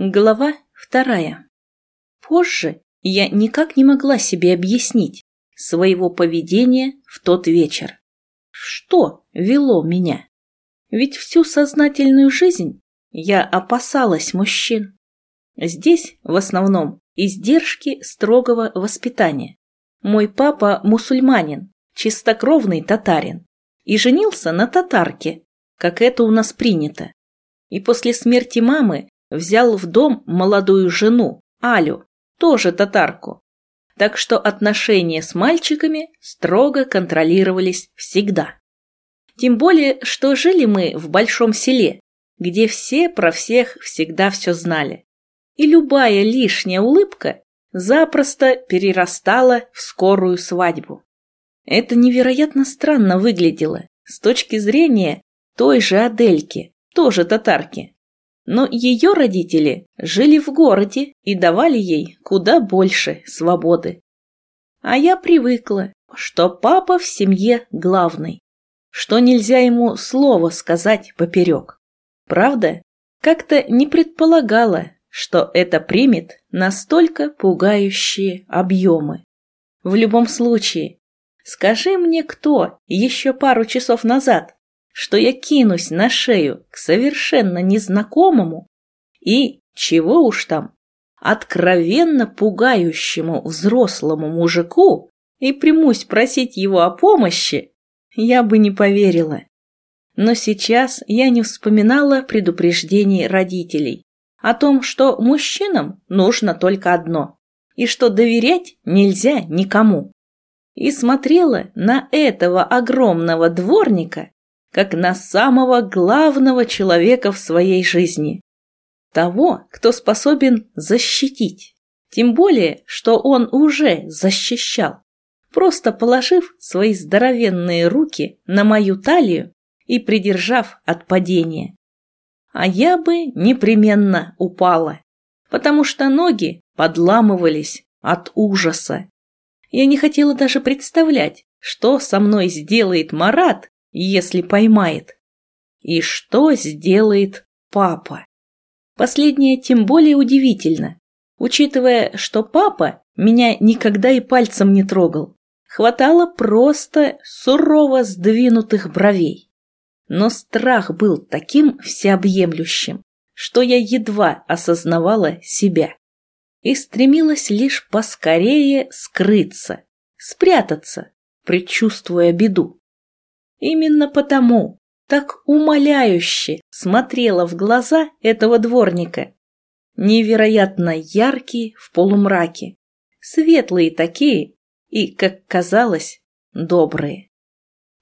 Глава вторая. Позже я никак не могла себе объяснить своего поведения в тот вечер. Что вело меня? Ведь всю сознательную жизнь я опасалась мужчин. Здесь, в основном, издержки строгого воспитания. Мой папа мусульманин, чистокровный татарин, и женился на татарке, как это у нас принято. И после смерти мамы взял в дом молодую жену, Алю, тоже татарку. Так что отношения с мальчиками строго контролировались всегда. Тем более, что жили мы в большом селе, где все про всех всегда все знали. И любая лишняя улыбка запросто перерастала в скорую свадьбу. Это невероятно странно выглядело с точки зрения той же Адельки, тоже татарки но ее родители жили в городе и давали ей куда больше свободы. А я привыкла, что папа в семье главный, что нельзя ему слова сказать поперек. Правда, как-то не предполагала, что это примет настолько пугающие объемы. В любом случае, скажи мне кто еще пару часов назад, что я кинусь на шею к совершенно незнакомому и, чего уж там, откровенно пугающему взрослому мужику и примусь просить его о помощи, я бы не поверила. Но сейчас я не вспоминала предупреждений родителей о том, что мужчинам нужно только одно, и что доверять нельзя никому. И смотрела на этого огромного дворника как на самого главного человека в своей жизни. Того, кто способен защитить. Тем более, что он уже защищал, просто положив свои здоровенные руки на мою талию и придержав от падения. А я бы непременно упала, потому что ноги подламывались от ужаса. Я не хотела даже представлять, что со мной сделает Марат, если поймает. И что сделает папа? Последнее тем более удивительно, учитывая, что папа меня никогда и пальцем не трогал. Хватало просто сурово сдвинутых бровей. Но страх был таким всеобъемлющим, что я едва осознавала себя и стремилась лишь поскорее скрыться, спрятаться, предчувствуя беду. Именно потому так умоляюще смотрела в глаза этого дворника. Невероятно яркие в полумраке, светлые такие и, как казалось, добрые.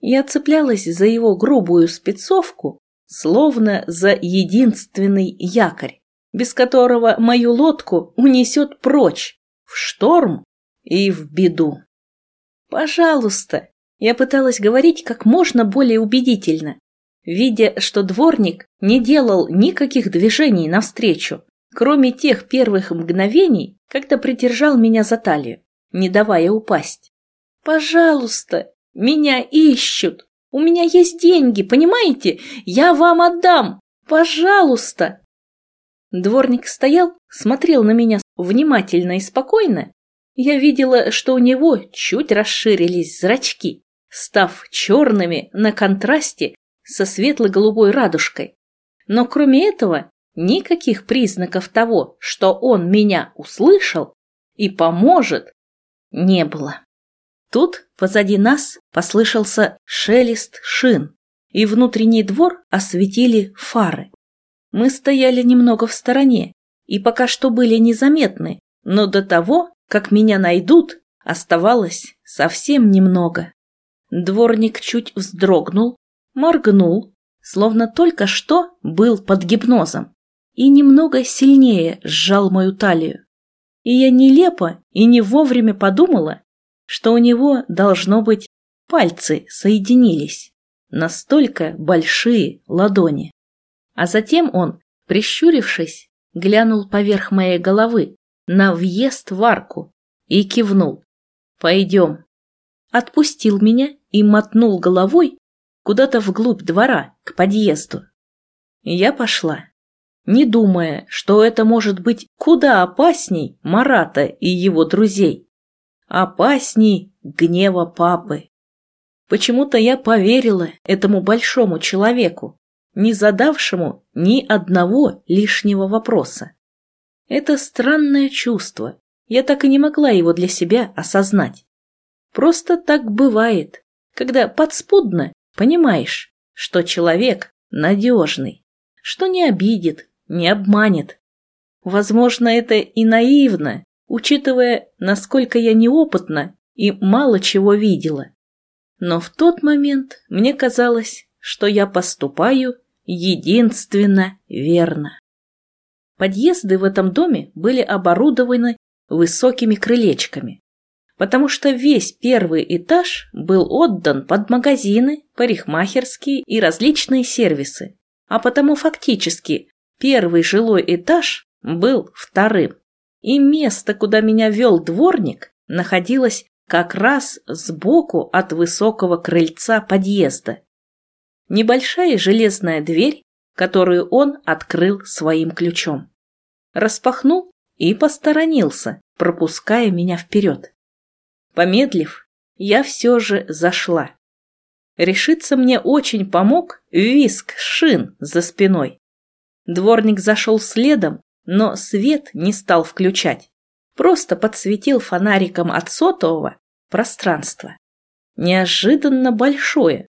Я цеплялась за его грубую спецовку, словно за единственный якорь, без которого мою лодку унесет прочь, в шторм и в беду. «Пожалуйста, я пыталась говорить как можно более убедительно, видя, что дворник не делал никаких движений навстречу, кроме тех первых мгновений, когда придержал меня за талию, не давая упасть. «Пожалуйста, меня ищут! У меня есть деньги, понимаете? Я вам отдам! Пожалуйста!» Дворник стоял, смотрел на меня внимательно и спокойно. Я видела, что у него чуть расширились зрачки став черными на контрасте со светло-голубой радужкой. Но кроме этого, никаких признаков того, что он меня услышал и поможет, не было. Тут позади нас послышался шелест шин, и внутренний двор осветили фары. Мы стояли немного в стороне и пока что были незаметны, но до того, как меня найдут, оставалось совсем немного. Дворник чуть вздрогнул, моргнул, словно только что был под гипнозом, и немного сильнее сжал мою талию. И я нелепо и не вовремя подумала, что у него, должно быть, пальцы соединились, настолько большие ладони. А затем он, прищурившись, глянул поверх моей головы на въезд в арку и кивнул. «Пойдем» отпустил меня и мотнул головой куда-то вглубь двора, к подъезду. Я пошла. не думая, что это может быть куда опасней Марата и его друзей. Опасней гнева папы. Почему-то я поверила этому большому человеку, не задавшему ни одного лишнего вопроса. Это странное чувство, я так и не могла его для себя осознать. Просто так бывает, когда подспудно понимаешь, что человек надежный, что не обидит, не обманет. Возможно, это и наивно, учитывая, насколько я неопытна и мало чего видела. Но в тот момент мне казалось, что я поступаю единственно верно. Подъезды в этом доме были оборудованы высокими крылечками, потому что весь первый этаж был отдан под магазины, парикмахерские и различные сервисы, а потому фактически первый жилой этаж был вторым. И место, куда меня вел дворник, находилось как раз сбоку от высокого крыльца подъезда. Небольшая железная дверь, которую он открыл своим ключом. Распахнул и посторонился, пропуская меня вперед. Помедлив, я все же зашла. Решиться мне очень помог виск шин за спиной. Дворник зашел следом, но свет не стал включать. Просто подсветил фонариком от сотового пространство. Неожиданно большое.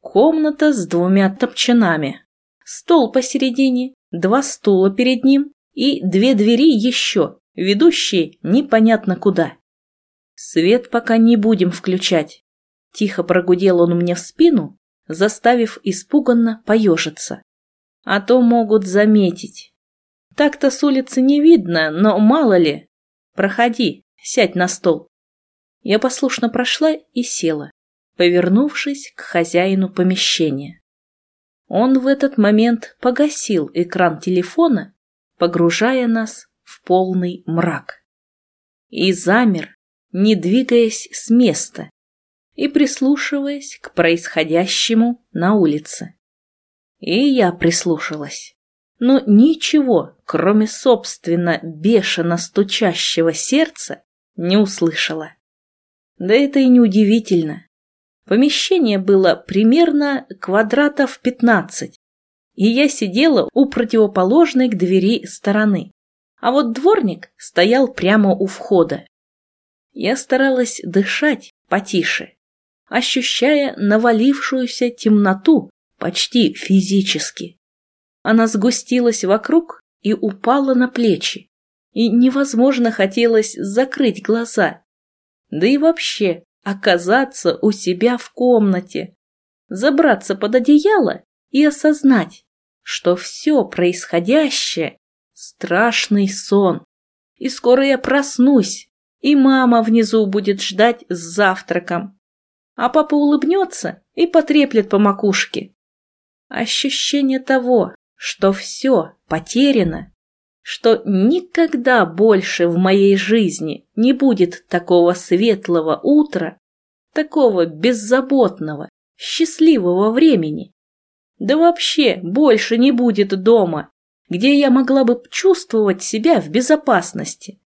Комната с двумя топчанами. Стол посередине, два стула перед ним и две двери еще, ведущие непонятно куда. Свет пока не будем включать. Тихо прогудел он мне в спину, заставив испуганно поежиться. А то могут заметить. Так-то с улицы не видно, но мало ли. Проходи, сядь на стол. Я послушно прошла и села, повернувшись к хозяину помещения. Он в этот момент погасил экран телефона, погружая нас в полный мрак. И замер, не двигаясь с места и прислушиваясь к происходящему на улице. И я прислушалась. Но ничего, кроме собственно бешено стучащего сердца, не услышала. Да это и не удивительно. Помещение было примерно квадратов пятнадцать, и я сидела у противоположной к двери стороны, а вот дворник стоял прямо у входа. Я старалась дышать потише, ощущая навалившуюся темноту почти физически. Она сгустилась вокруг и упала на плечи, и невозможно хотелось закрыть глаза. Да и вообще оказаться у себя в комнате, забраться под одеяло и осознать, что все происходящее — страшный сон. И скоро я проснусь, и мама внизу будет ждать с завтраком. А папа улыбнется и потреплет по макушке. Ощущение того, что все потеряно, что никогда больше в моей жизни не будет такого светлого утра, такого беззаботного, счастливого времени. Да вообще больше не будет дома, где я могла бы чувствовать себя в безопасности.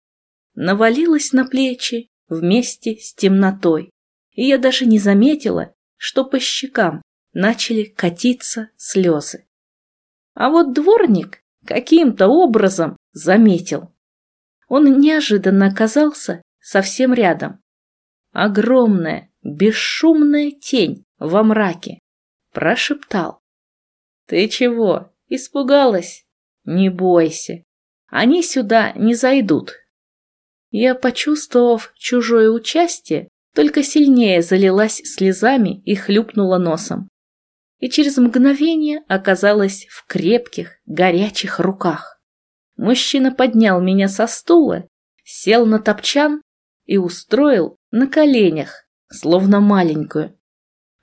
Навалилась на плечи вместе с темнотой, и я даже не заметила, что по щекам начали катиться слезы. А вот дворник каким-то образом заметил. Он неожиданно оказался совсем рядом. Огромная, бесшумная тень во мраке. Прошептал. «Ты чего, испугалась? Не бойся, они сюда не зайдут». Я, почувствовав чужое участие, только сильнее залилась слезами и хлюпнула носом и через мгновение оказалась в крепких, горячих руках. Мужчина поднял меня со стула, сел на топчан и устроил на коленях, словно маленькую.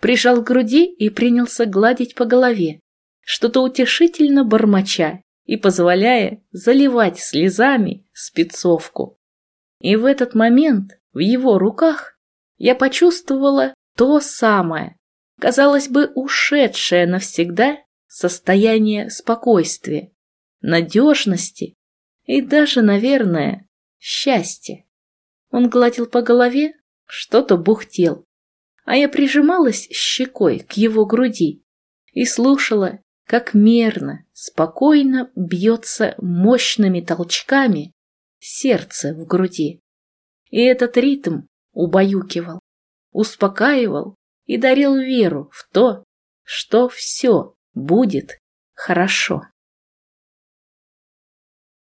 Прижал к груди и принялся гладить по голове, что-то утешительно бормоча и позволяя заливать слезами спецовку. И в этот момент в его руках я почувствовала то самое, казалось бы, ушедшее навсегда состояние спокойствия. надежности и даже, наверное, счастья. Он гладил по голове, что-то бухтел, а я прижималась щекой к его груди и слушала, как мерно, спокойно бьется мощными толчками сердце в груди. И этот ритм убаюкивал, успокаивал и дарил веру в то, что все будет хорошо.